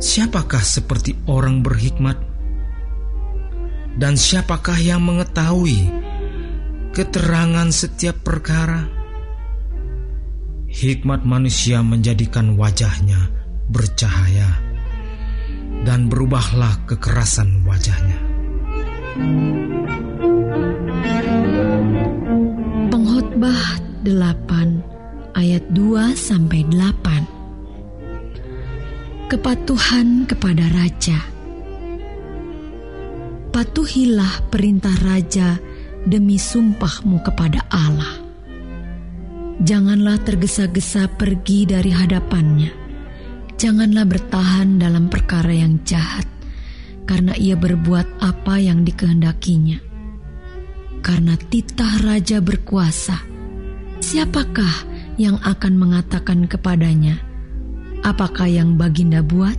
Siapakah seperti orang berhikmat? Dan siapakah yang mengetahui keterangan setiap perkara? Hikmat manusia menjadikan wajahnya bercahaya dan berubahlah kekerasan wajahnya. Pengkhotbah 8 Kepatuhan kepada raja. Patuhilah perintah raja demi sumpahmu kepada Allah. Janganlah tergesa-gesa pergi dari hadapannya. Janganlah bertahan dalam perkara yang jahat, karena ia berbuat apa yang dikehendakinya karena titah raja berkuasa, siapakah yang akan mengatakan kepadanya, "Apakah yang Baginda buat?"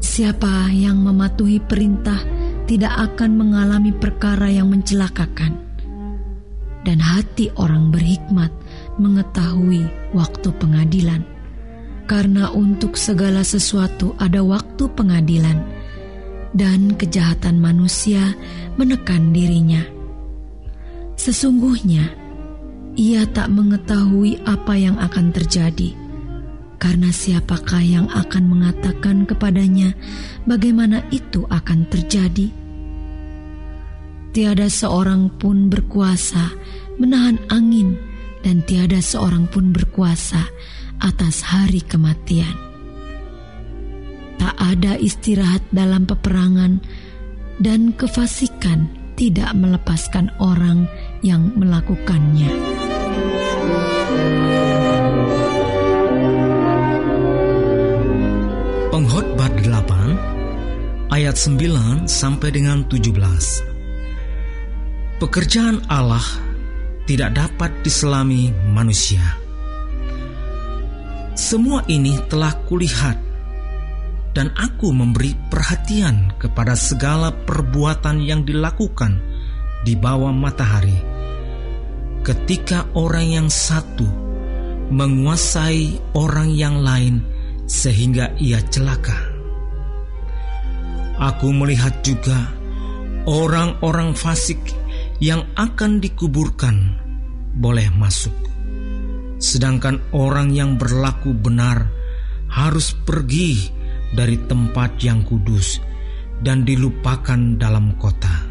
Siapa yang mematuhi perintah tidak akan mengalami perkara yang mencelakakan, dan hati orang berhikmat mengetahui waktu pengadilan, karena untuk segala sesuatu ada waktu pengadilan dan kejahatan manusia menekan dirinya. Sesungguhnya, ia tak mengetahui apa yang akan terjadi, karena siapakah yang akan mengatakan kepadanya bagaimana itu akan terjadi? Tiada seorang pun berkuasa menahan angin, dan tiada seorang pun berkuasa atas hari kematian tak ada istirahat dalam peperangan, dan kefasikan tidak melepaskan orang yang melakukannya. Ayat 9 sampai dengan 17. Pekerjaan Allah tidak dapat diselami manusia. Semua ini telah kulihat dan aku memberi perhatian kepada segala perbuatan yang dilakukan di bawah matahari. Ketika orang yang satu menguasai orang yang lain sehingga ia celaka. Aku melihat juga orang-orang fasik yang akan dikuburkan boleh masuk. Sedangkan orang yang berlaku benar harus pergi dari tempat yang kudus dan dilupakan dalam kota.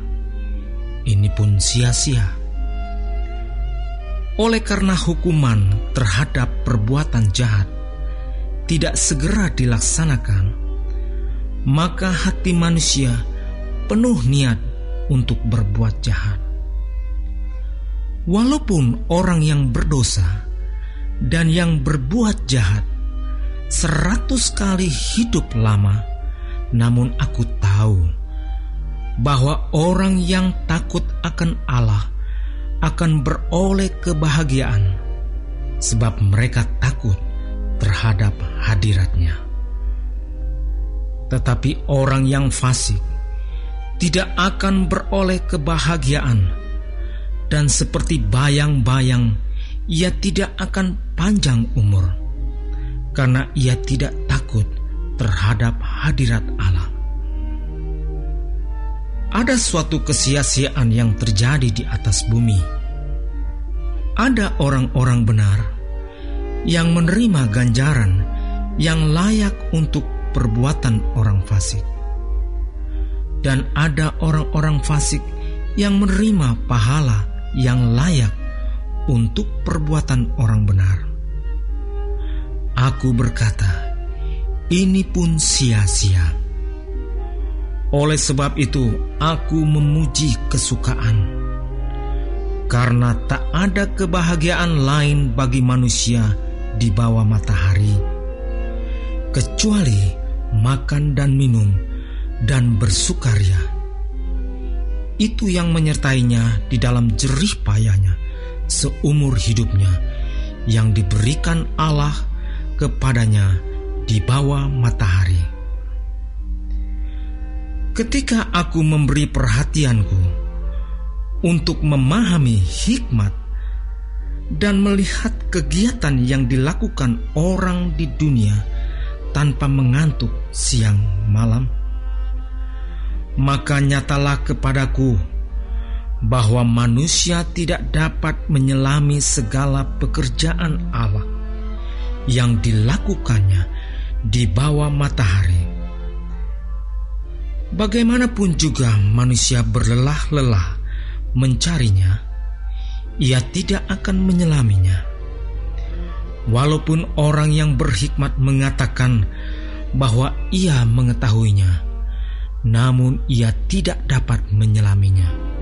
Ini pun sia-sia. Oleh karena hukuman terhadap perbuatan jahat tidak segera dilaksanakan, maka hati manusia penuh niat untuk berbuat jahat. Walaupun orang yang berdosa dan yang berbuat jahat seratus kali hidup lama, namun aku tahu bahwa orang yang takut akan Allah akan beroleh kebahagiaan, sebab mereka takut terhadap hadiratnya. Tetapi orang yang fasik tidak akan beroleh kebahagiaan, dan seperti bayang-bayang, ia tidak akan panjang umur karena ia tidak takut terhadap hadirat Allah. Ada suatu kesia-siaan yang terjadi di atas bumi. Ada orang-orang benar yang menerima ganjaran yang layak untuk perbuatan orang fasik. Dan ada orang-orang fasik yang menerima pahala yang layak untuk perbuatan orang benar. Aku berkata, ini pun sia-sia. Oleh sebab itu, aku memuji kesukaan, karena tak ada kebahagiaan lain bagi manusia di bawah matahari, kecuali makan dan minum dan bersukaria. Itu yang menyertainya di dalam jerih payahnya seumur hidupnya yang diberikan Allah kepadanya di bawah matahari. Ketika aku memberi perhatianku untuk memahami hikmat dan melihat kegiatan yang dilakukan orang di dunia tanpa mengantuk siang malam? Maka nyatalah kepadaku bahwa manusia tidak dapat menyelami segala pekerjaan Allah yang dilakukannya di bawah matahari. Bagaimanapun juga manusia berlelah-lelah mencarinya, ia tidak akan menyelaminya. Walaupun orang yang berhikmat mengatakan bahwa ia mengetahuinya, namun ia tidak dapat menyelaminya.